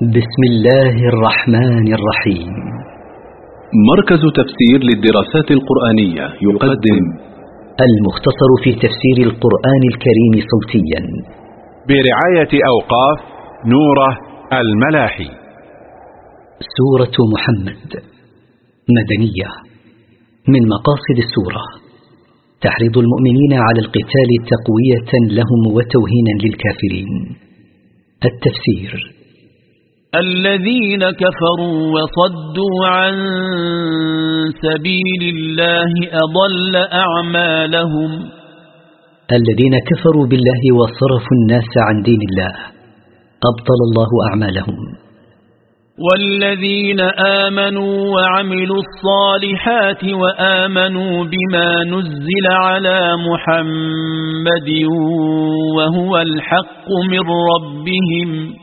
بسم الله الرحمن الرحيم. مركز تفسير للدراسات القرآنية يقدم المختصر في تفسير القرآن الكريم صوتيا. برعاية أوقاف نوره الملاحي. سورة محمد. مدنية. من مقاصد السورة. تحريض المؤمنين على القتال تقوية لهم وتوهينا للكافرين. التفسير. الذين كفروا وصدوا عن سبيل الله أضل أعمالهم. الذين كفروا بالله وصرفوا الناس عن دين الله أبطل الله أعمالهم. والذين آمنوا وعملوا الصالحات وآمنوا بما نزل على محمد وهو الحق من ربهم.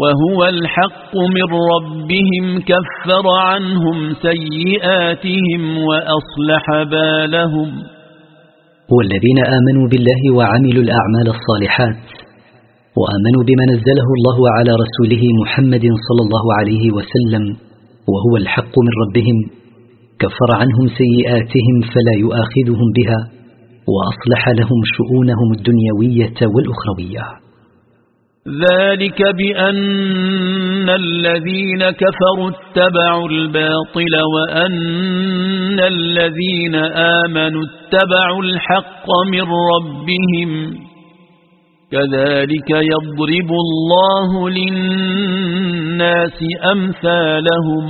وهو الحق من ربهم كفر عنهم سيئاتهم وأصلح بالهم. والذين آمنوا بالله وعملوا الأعمال الصالحات وآمنوا بما نزله الله على رسوله محمد صلى الله عليه وسلم وهو الحق من ربهم كفر عنهم سيئاتهم فلا يؤاخذهم بها وأصلح لهم شؤونهم الدنيوية والأخروية. ذلك بأن الذين كفروا اتبعوا الباطل وأن الذين آمنوا اتبعوا الحق من ربهم كذلك يضرب الله للناس أمثالهم.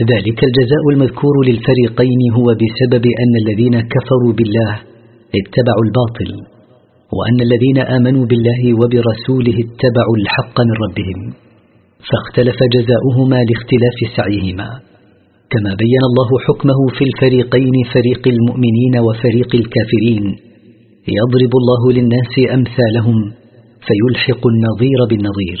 ذلك الجزاء المذكور للفريقين هو بسبب أن الذين كفروا بالله اتبعوا الباطل. وأن الذين آمنوا بالله وبرسوله اتبعوا الحق من ربهم فاختلف جزاؤهما لاختلاف سعيهما كما بين الله حكمه في الفريقين فريق المؤمنين وفريق الكافرين يضرب الله للناس أمثالهم فيلحق النظير بالنظير.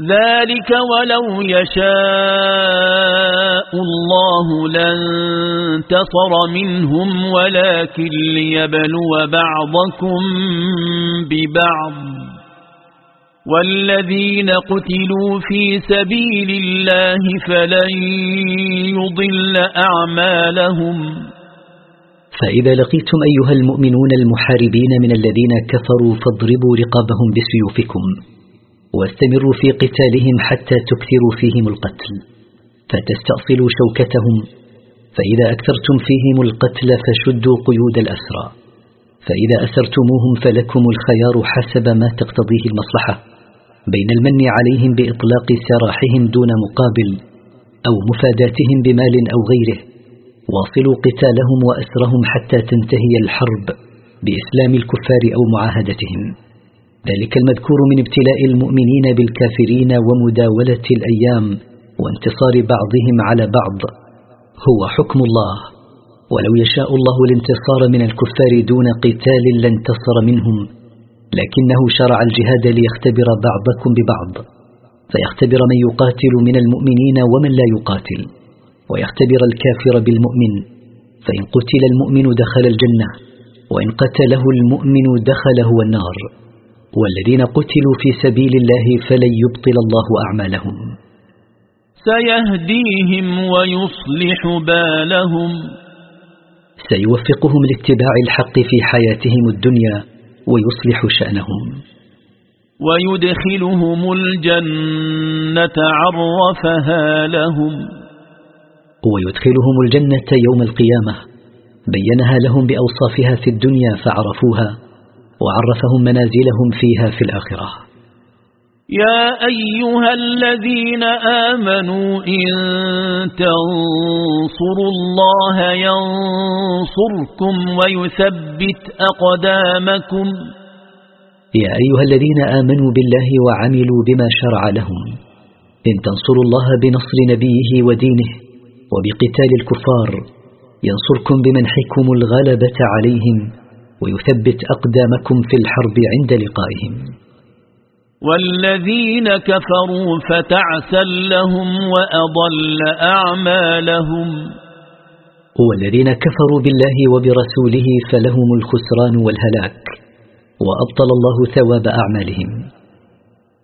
ذلك ولو يشاء الله لانتصر منهم ولكن ليبلو بعضكم ببعض. والذين قتلوا في سبيل الله فلن يضل أعمالهم. فإذا لقيتم أيها المؤمنون المحاربين من الذين كفروا فاضربوا رقابهم بسيوفكم. واستمروا في قتالهم حتى تكثروا فيهم القتل فتستأصلوا شوكتهم فإذا أكثرتم فيهم القتل فشدوا قيود الأسرى فإذا أسرتموهم فلكم الخيار حسب ما تقتضيه المصلحة بين المن عليهم بإطلاق سراحهم دون مقابل أو مفاداتهم بمال أو غيره واصلوا قتالهم وأسرهم حتى تنتهي الحرب بإسلام الكفار أو معاهدتهم. ذلك المذكور من ابتلاء المؤمنين بالكافرين ومداولة الأيام وانتصار بعضهم على بعض. هو حكم الله. ولو يشاء الله الانتصار من الكفار دون قتال لانتصر منهم. لكنه شرع الجهاد ليختبر بعضكم ببعض. فيختبر من يقاتل من المؤمنين ومن لا يقاتل. ويختبر الكافر بالمؤمن. فإن قتل المؤمن دخل الجنة. وإن قتله المؤمن دخل هو النار. والذين قتلوا في سبيل الله فلن يبطل الله أعمالهم. سيهديهم ويصلح بالهم. سيوفقهم لاتباع الحق في حياتهم الدنيا ويصلح شأنهم. ويدخلهم الجنة عرفها لهم. ويدخلهم الجنة يوم القيامة بينها لهم بأوصافها في الدنيا فعرفوها. وعرفهم منازلهم فيها في الآخرة. يا أيها الذين آمنوا إن تنصروا الله ينصركم ويثبت أقدامكم. يا أيها الذين آمنوا بالله وعملوا بما شرع لهم. إن تنصروا الله بنصر نبيه ودينه وبقتال الكفار ينصركم بمنحكم الغلبة عليهم. ويثبت أقدامكم في الحرب عند لقائهم. والذين كفروا فتعسا لهم وأضل أعمالهم. والذين كفروا بالله وبرسوله فلهم الخسران والهلاك وأبطل الله ثواب أعمالهم.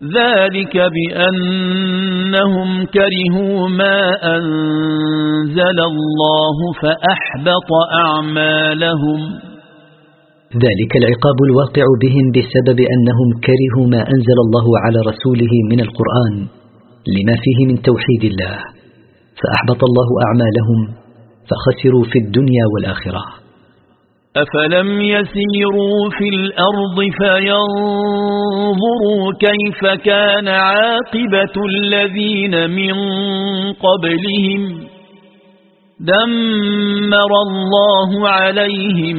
ذلك بأنهم كرهوا ما أنزل الله فأحبط أعمالهم. ذلك العقاب الواقع بهم بسبب أنهم كرهوا ما أنزل الله على رسوله من القرآن لما فيه من توحيد الله. فأحبط الله أعمالهم فخسروا في الدنيا والآخرة. أفلم يسيروا في الأرض فينظروا كيف كان عاقبة الذين من قبلهم. دمر الله عليهم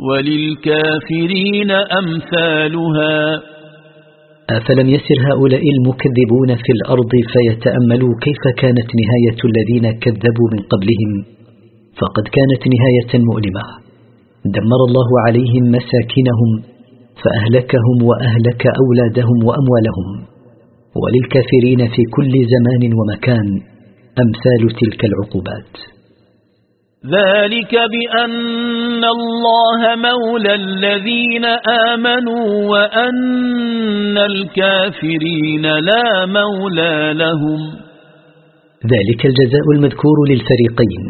وللكافرين أمثالها. أفلم يسر هؤلاء المكذبون في الأرض فيتأملوا كيف كانت نهاية الذين كذبوا من قبلهم؟ فقد كانت نهاية مؤلمة. دمر الله عليهم مساكنهم فأهلكهم وأهلك أولادهم وأموالهم. وللكافرين في كل زمان ومكان أمثال تلك العقوبات. ذلك بأن الله مولى الذين آمنوا وأن الكافرين لا مولى لهم. ذلك الجزاء المذكور للفريقين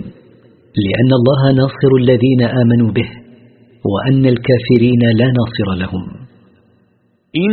لأن الله ناصر الذين آمنوا به وأن الكافرين لا ناصر لهم. إن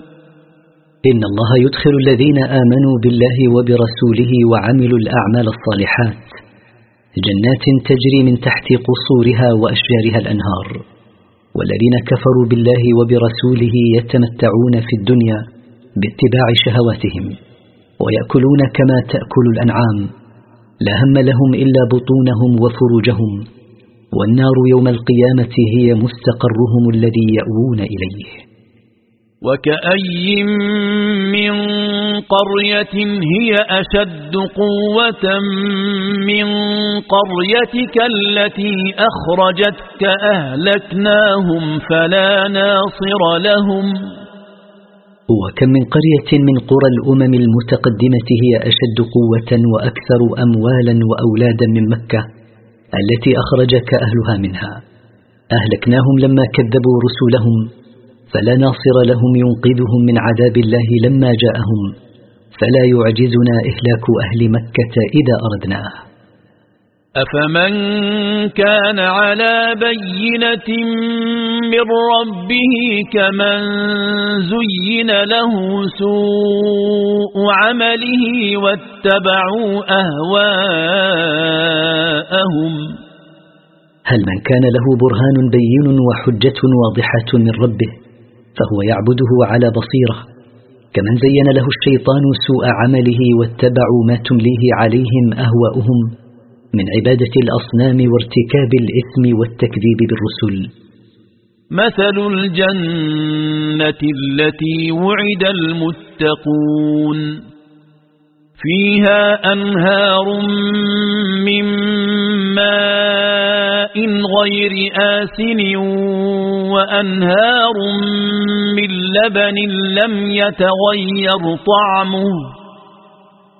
إن الله يدخل الذين آمنوا بالله وبرسوله وعملوا الأعمال الصالحات جنات تجري من تحت قصورها وأشجارها الأنهار. والذين كفروا بالله وبرسوله يتمتعون في الدنيا باتباع شهواتهم ويأكلون كما تأكل الأنعام. لا هم لهم إلا بطونهم وفروجهم. والنار يوم القيامة هي مستقرهم الذي يأوون إليه. وكأي من قرية هي أشد قوة من قريتك التي أخرجتك أهلكناهم فلا ناصر لهم وكم من قرية من قرى الأمم المتقدمة هي أشد قوة وأكثر أموالا وأولادا من مكة التي أخرجك أهلها منها. أهلكناهم لما كذبوا رسولهم فلا ناصر لهم ينقذهم من عذاب الله لما جاءهم فلا يعجزنا إهلاك أهل مكة إذا أردناه. أفمن كان على بينة من ربه كمن زين له سوء عمله واتبعوا أهواءهم. هل من كان له برهان بين وحجة واضحة من ربه؟ فهو يعبده على بصيرة كمن زين له الشيطان سوء عمله واتبعوا ما تمليه عليهم أهواؤهم من عبادة الأصنام وارتكاب الإثم والتكذيب بالرسل. مثل الجنة التي وعد المتقون. فيها أنهار من ماء غير آسن وأنهار من لبن لم يتغير طعمه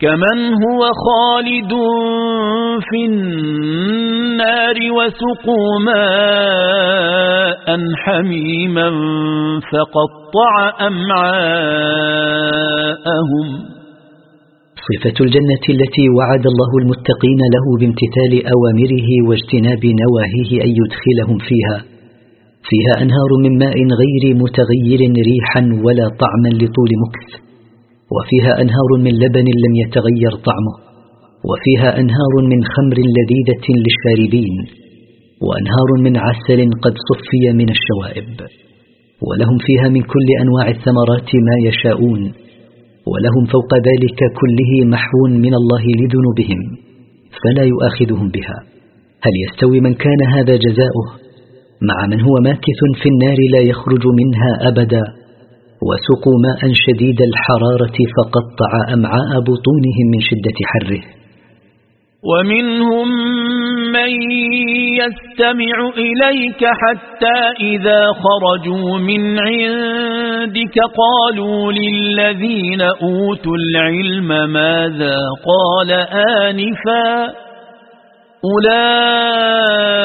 كمن هو خالد في النار وسقوا ماء حميما فقطع أمعاءهم صفة الجنة التي وعد الله المتقين له بامتثال أوامره واجتناب نواهيه أن يدخلهم فيها. فيها أنهار من ماء غير متغير ريحا ولا طعما لطول مكث. وفيها أنهار من لبن لم يتغير طعمه وفيها أنهار من خمر لذيذة للشاربين وأنهار من عسل قد صفي من الشوائب ولهم فيها من كل أنواع الثمرات ما يشاءون ولهم فوق ذلك كله محو من الله لذنوبهم فلا يؤاخذهم بها. هل يستوي من كان هذا جزاؤه؟ مع من هو ماكث في النار لا يخرج منها أبدا. وسقوا ماء شديد الحرارة فقطع أمعاء بطونهم من شدة حره. ومنهم من يستمع إليك حتى إذا خرجوا من عندك قالوا للذين أوتوا العلم ماذا قال آنفا؟ أولئك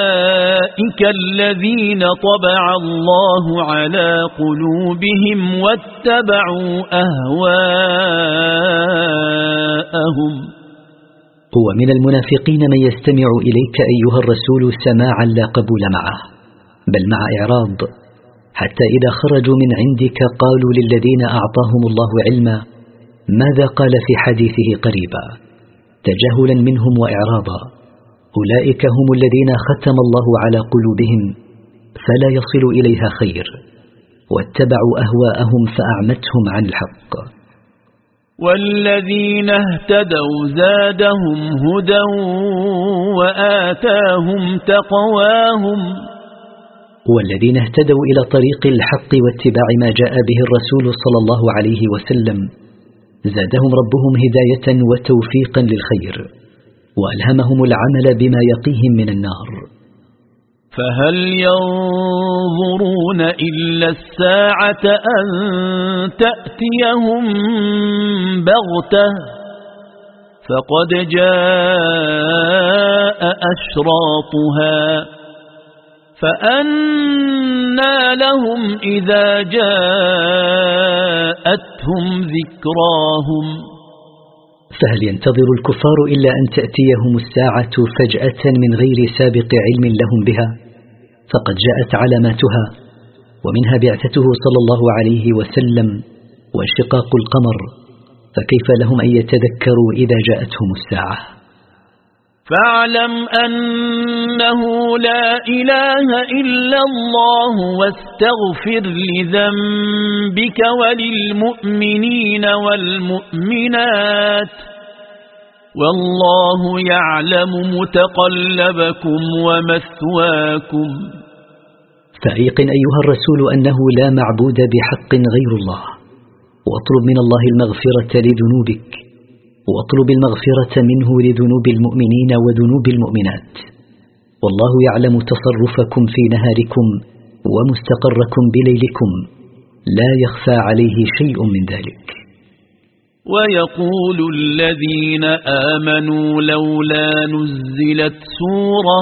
الذين طبع الله على قلوبهم واتبعوا أهواءهم هو من المنافقين من يستمع إليك أيها الرسول سماعا لا قبول معه بل مع إعراض حتى إذا خرجوا من عندك قالوا للذين أعطاهم الله علما ماذا قال في حديثه قريبا؟ تجاهلا منهم وإعراضا. أولئك هم الذين ختم الله على قلوبهم فلا يصل إليها خير. واتبعوا أهواءهم فأعمتهم عن الحق. والذين اهتدوا زادهم هدى وآتاهم تقواهم. والذين اهتدوا إلى طريق الحق واتباع ما جاء به الرسول صلى الله عليه وسلم زادهم ربهم هداية وتوفيقا للخير. وألهمهم العمل بما يقيهم من النار. فهل ينظرون إلا الساعة أن تأتيهم بغتة؟ فقد جاء أشراطها. فأنا لهم إذا جاءتهم ذكراهم. فهل ينتظر الكفار إلا أن تأتيهم الساعة فجأة من غير سابق علم لهم بها؟ فقد جاءت علاماتها ومنها بعثته صلى الله عليه وسلم وانشقاق القمر فكيف لهم أن يتذكروا إذا جاءتهم الساعة فاعلم أنه لا إله إلا الله واستغفر لذنبك وللمؤمنين والمؤمنات والله يعلم متقلبكم ومثواكم. فأيقن أيها الرسول أنه لا معبود بحق غير الله. واطلب من الله المغفرة لذنوبك. وأطلب المغفرة منه لذنوب المؤمنين وذنوب المؤمنات. والله يعلم تصرفكم في نهاركم ومستقركم بليلكم. لا يخفى عليه شيء من ذلك. ويقول الذين آمنوا لولا نزلت سورة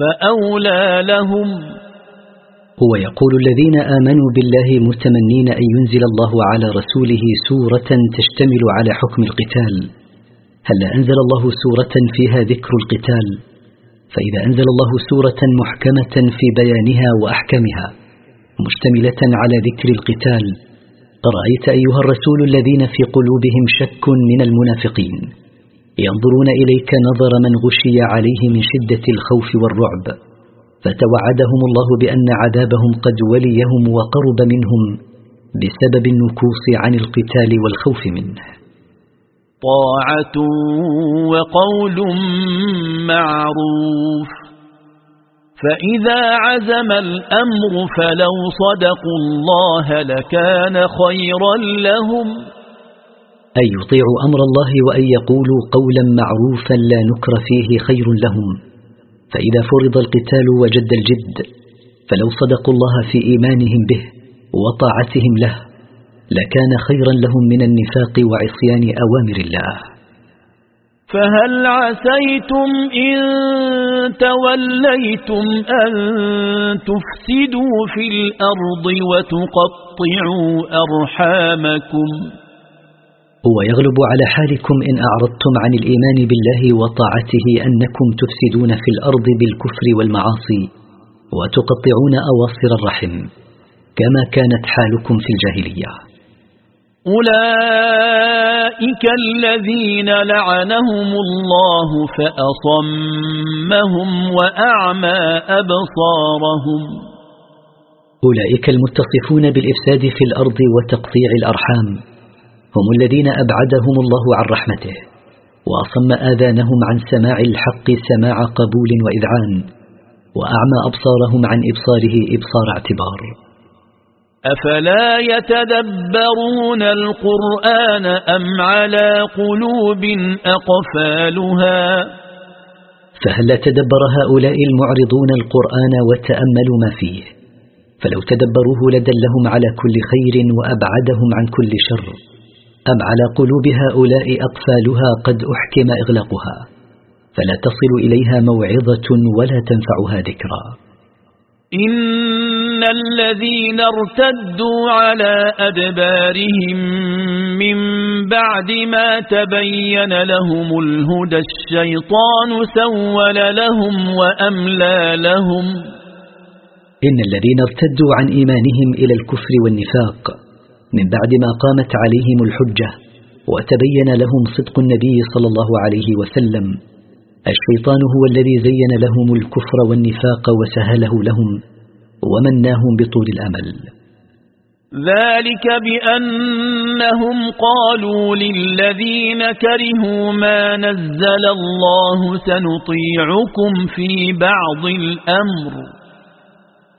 فأولى لهم. هو يقول الذين آمنوا بالله متمنين أن ينزل الله على رسوله سورة تشتمل على حكم القتال. هل أنزل الله سورة فيها ذكر القتال؟ فإذا أنزل الله سورة محكمة في بيانها وأحكامها مشتملة على ذكر القتال رأيت أيها الرسول الذين في قلوبهم شك من المنافقين؟ ينظرون إليك نظر من غشي عليه من شدة الخوف والرعب فتوعدهم الله بأن عذابهم قد وليهم وقرب منهم بسبب النكوص عن القتال والخوف منه. طاعة وقول معروف فإذا عزم الأمر فلو صدقوا الله لكان خيرا لهم. أن يطيعوا أمر الله وأن يقولوا قولا معروفا لا نكر فيه خير لهم. فإذا فرض القتال وجد الجد فلو صدقوا الله في إيمانهم به وطاعتهم له لكان خيرا لهم من النفاق وعصيان أوامر الله. فهل عسيتم إن توليتم أن تفسدوا في الأرض وتقطعوا أرحامكم؟ ويغلب على حالكم إن أعرضتم عن الإيمان بالله وطاعته أنكم تفسدون في الأرض بالكفر والمعاصي وتقطعون أواصر الرحم كما كانت حالكم في الجاهلية. أولئك الذين لعنهم الله فأصمهم وأعمى أبصارهم. أولئك المتصفون بالإفساد في الأرض وتقطيع الأرحام هم الذين أبعدهم الله عن رحمته وأصم آذانهم عن سماع الحق سماع قبول وإذعان وأعمى أبصارهم عن إبصاره إبصار اعتبار. أفلا يتدبرون القرآن أم على قلوب أقفالها؟ فهل تدبر هؤلاء المعرضون القرآن وتأملوا ما فيه؟ فلو تدبروه لدلهم على كل خير وأبعدهم عن كل شر. أم على قلوب هؤلاء أقفالها قد أحكم إغلاقها فلا تصل إليها موعظة ولا تنفعها ذكرى. إن الذين ارتدوا على أدبارهم من بعد ما تبين لهم الهدى الشيطان سول لهم وأملى لهم. إن الذين ارتدوا عن إيمانهم إلى الكفر والنفاق من بعد ما قامت عليهم الحجة وتبين لهم صدق النبي صلى الله عليه وسلم. الشيطان هو الذي زين لهم الكفر والنفاق وسهله لهم ومناهم بطول الأمل. ذلك بأنهم قالوا للذين كرهوا ما نزل الله سنطيعكم في بعض الأمر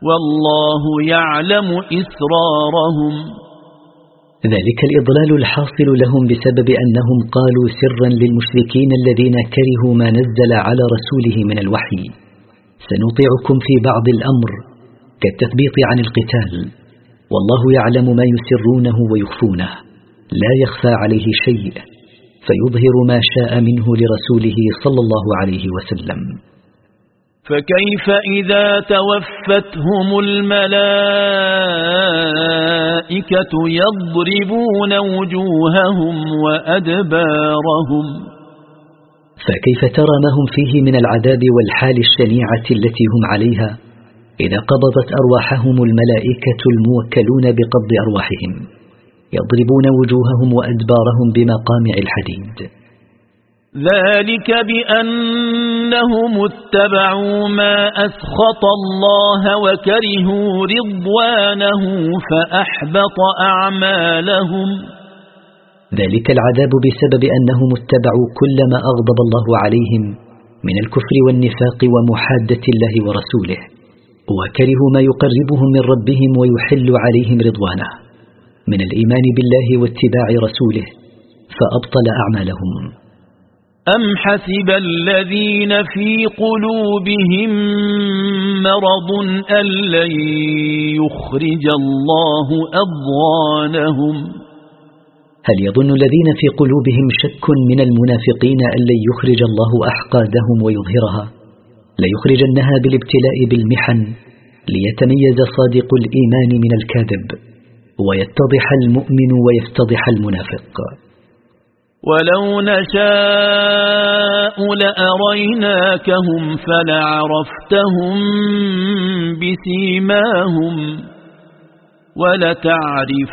والله يعلم إسرارهم. ذلك الإضلال الحاصل لهم بسبب أنهم قالوا سرا للمشركين الذين كرهوا ما نزل على رسوله من الوحي. سنطيعكم في بعض الأمر كالتثبيط عن القتال. والله يعلم ما يسرونه ويخفونه. لا يخفى عليه شيء. فيظهر ما شاء منه لرسوله صلى الله عليه وسلم. فكيف إذا توفتهم الملائكة يضربون وجوههم وأدبارهم؟ فكيف ترى ما هم فيه من العذاب والحال الشنيعة التي هم عليها؟ إذا قبضت أرواحهم الملائكة الموكلون بقبض أرواحهم يضربون وجوههم وأدبارهم بمقامع الحديد. ذلك بأنهم اتبعوا ما أسخط الله وكرهوا رضوانه فأحبط أعمالهم. ذلك العذاب بسبب أنهم اتبعوا كل ما أغضب الله عليهم من الكفر والنفاق ومحادة الله ورسوله وكرهوا ما يقربهم من ربهم ويحل عليهم رضوانه. من الإيمان بالله واتباع رسوله فأبطل أعمالهم. أم حسب الذين في قلوبهم مرض أن لن يخرج الله أضوانهم هل يظن الذين في قلوبهم شك من المنافقين أن لن يخرج الله أحقادهم ويظهرها؟ ليخرجنها بالابتلاء بالمحن ليتميز صادق الإيمان من الكاذب ويتضح المؤمن ويفتضح المنافق. ولو نشاء لأريناكهم فلعرفتهم بسيماهم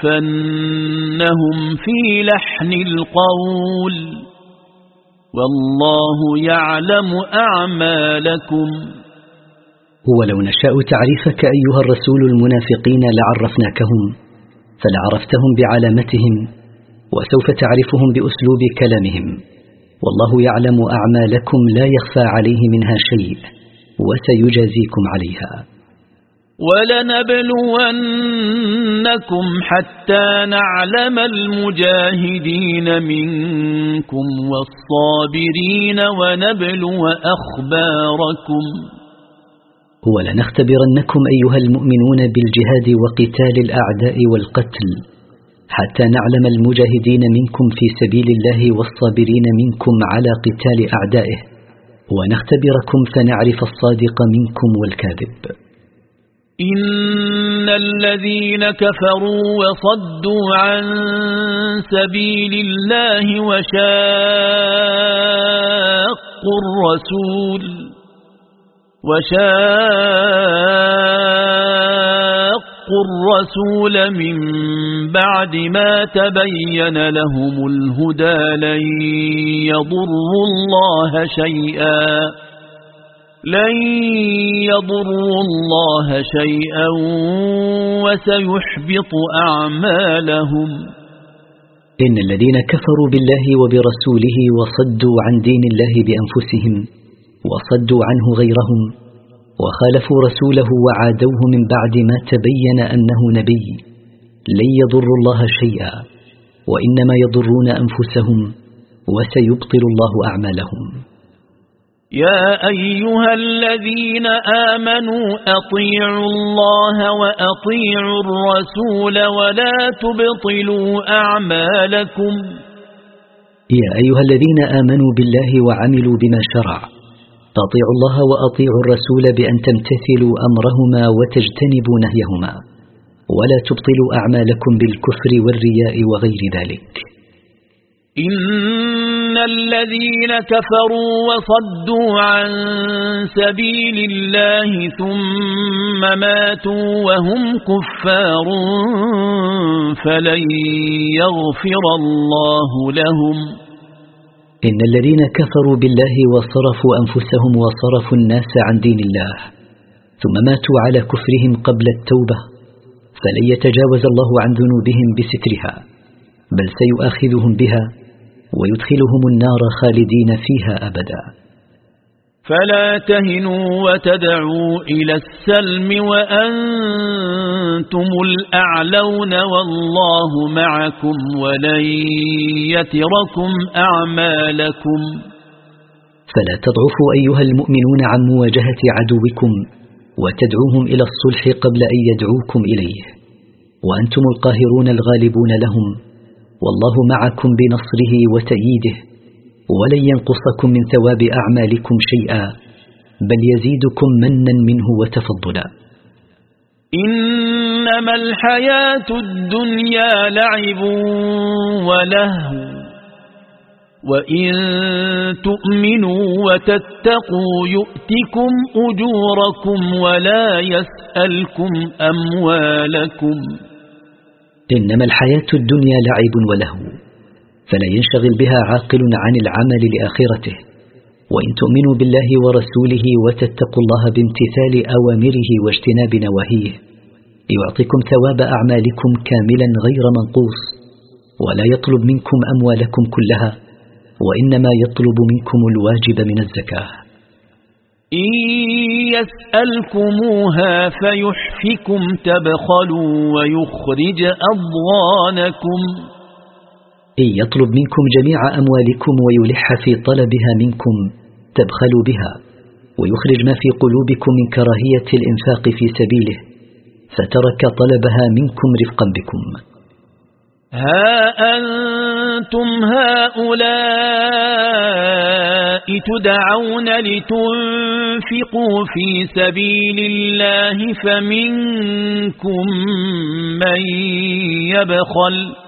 ولتعرفنهم في لحن القول والله يعلم أعمالكم ولو نشاء تعريفك أيها الرسول المنافقين لعرفناكهم فلعرفتهم بعلامتهم وسوف تعرفهم بأسلوب كلامهم. والله يعلم أعمالكم لا يخفى عليه منها شيء وسيجازيكم عليها. ولنبلونكم حتى نعلم المجاهدين منكم والصابرين ونبلو أخباركم. ولنختبرنكم أيها المؤمنون بالجهاد وقتال الأعداء والقتل. حتى نعلم المجاهدين منكم في سبيل الله والصابرين منكم على قتال أعدائه. ونختبركم فنعرف الصادق منكم والكاذب. إن الذين كفروا وصدوا عن سبيل الله وشاقوا الرسول وشاقوا الرسول من بعد ما تبين لهم الهدى لن يضروا الله شيئا. لن يضروا الله شيئا وسيحبط أعمالهم. إن الذين كفروا بالله وبرسوله وصدوا عن دين الله بأنفسهم وصدوا عنه غيرهم وخالفوا رسوله وعادوه من بعد ما تبين أنه نبي. لن يضروا الله شيئا وإنما يضرون أنفسهم وسيبطل الله أعمالهم. يا أيها الذين آمنوا أطيعوا الله وأطيعوا الرسول ولا تبطلوا أعمالكم. يا أيها الذين آمنوا بالله وعملوا بما شرع أطيعوا الله وأطيعوا الرسول بأن تمتثلوا أمرهما وتجتنبوا نهيهما ولا تبطلوا أعمالكم بالكفر والرياء وغير ذلك. إن الذين كفروا وصدوا عن سبيل الله ثم ماتوا وهم كفار فلن يغفر الله لهم. إن الذين كفروا بالله وصرفوا أنفسهم وصرفوا الناس عن دين الله ثم ماتوا على كفرهم قبل التوبة فلن يتجاوز الله عن ذنوبهم بسترها بل سيؤاخذهم بها ويدخلهم النار خالدين فيها أبدا. فلا تهنوا وتدعوا إلى السلم وأنتم الأعلون والله معكم ولن يتركم أعمالكم. فلا تضعفوا أيها المؤمنون عن مواجهة عدوكم وتدعوهم إلى الصلح قبل أن يدعوكم إليه. وأنتم القاهرون الغالبون لهم والله معكم بنصره وتأييده. ولن ينقصكم من ثواب أعمالكم شيئا بل يزيدكم منا منه وتفضلا. إنما الحياة الدنيا لعب ولهو وإن تؤمنوا وتتقوا يؤتكم أجوركم ولا يسألكم أموالكم. إنما الحياة الدنيا لعب ولهو فلا ينشغل بها عاقل عن العمل لآخرته. وإن تؤمنوا بالله ورسوله وتتقوا الله بامتثال أوامره واجتناب نواهيه يعطيكم ثواب أعمالكم كاملا غير منقوص ولا يطلب منكم أموالكم كلها وإنما يطلب منكم الواجب من الزكاة. إن يسألكموها فيحفكم تبخلوا ويخرج أضغانكم. يطلب منكم جميع أموالكم ويلح في طلبها منكم تبخلوا بها ويخرج ما في قلوبكم من كراهية الإنفاق في سبيله فترك طلبها منكم رفقا بكم. ها أنتم هؤلاء تدعون لتنفقوا في سبيل الله فمنكم من يبخل؟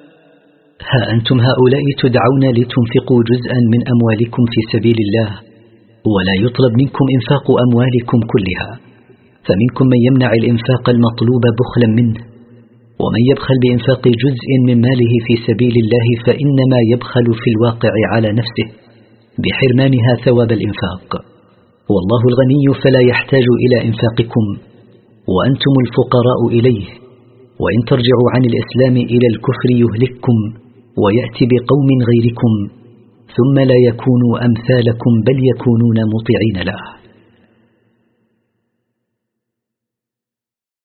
ها أنتم هؤلاء تدعون لتنفقوا جزءا من أموالكم في سبيل الله ولا يطلب منكم إنفاق أموالكم كلها. فمنكم من يمنع الإنفاق المطلوب بخلا منه ومن يبخل بإنفاق جزء من ماله في سبيل الله فإنما يبخل في الواقع على نفسه بحرمانها ثواب الإنفاق. والله الغني فلا يحتاج إلى إنفاقكم وأنتم الفقراء إليه. وإن ترجعوا عن الإسلام إلى الكفر يهلككم. ويأتي بقوم غيركم ثم لا يكونوا أمثالكم بل يكونون مطيعين له.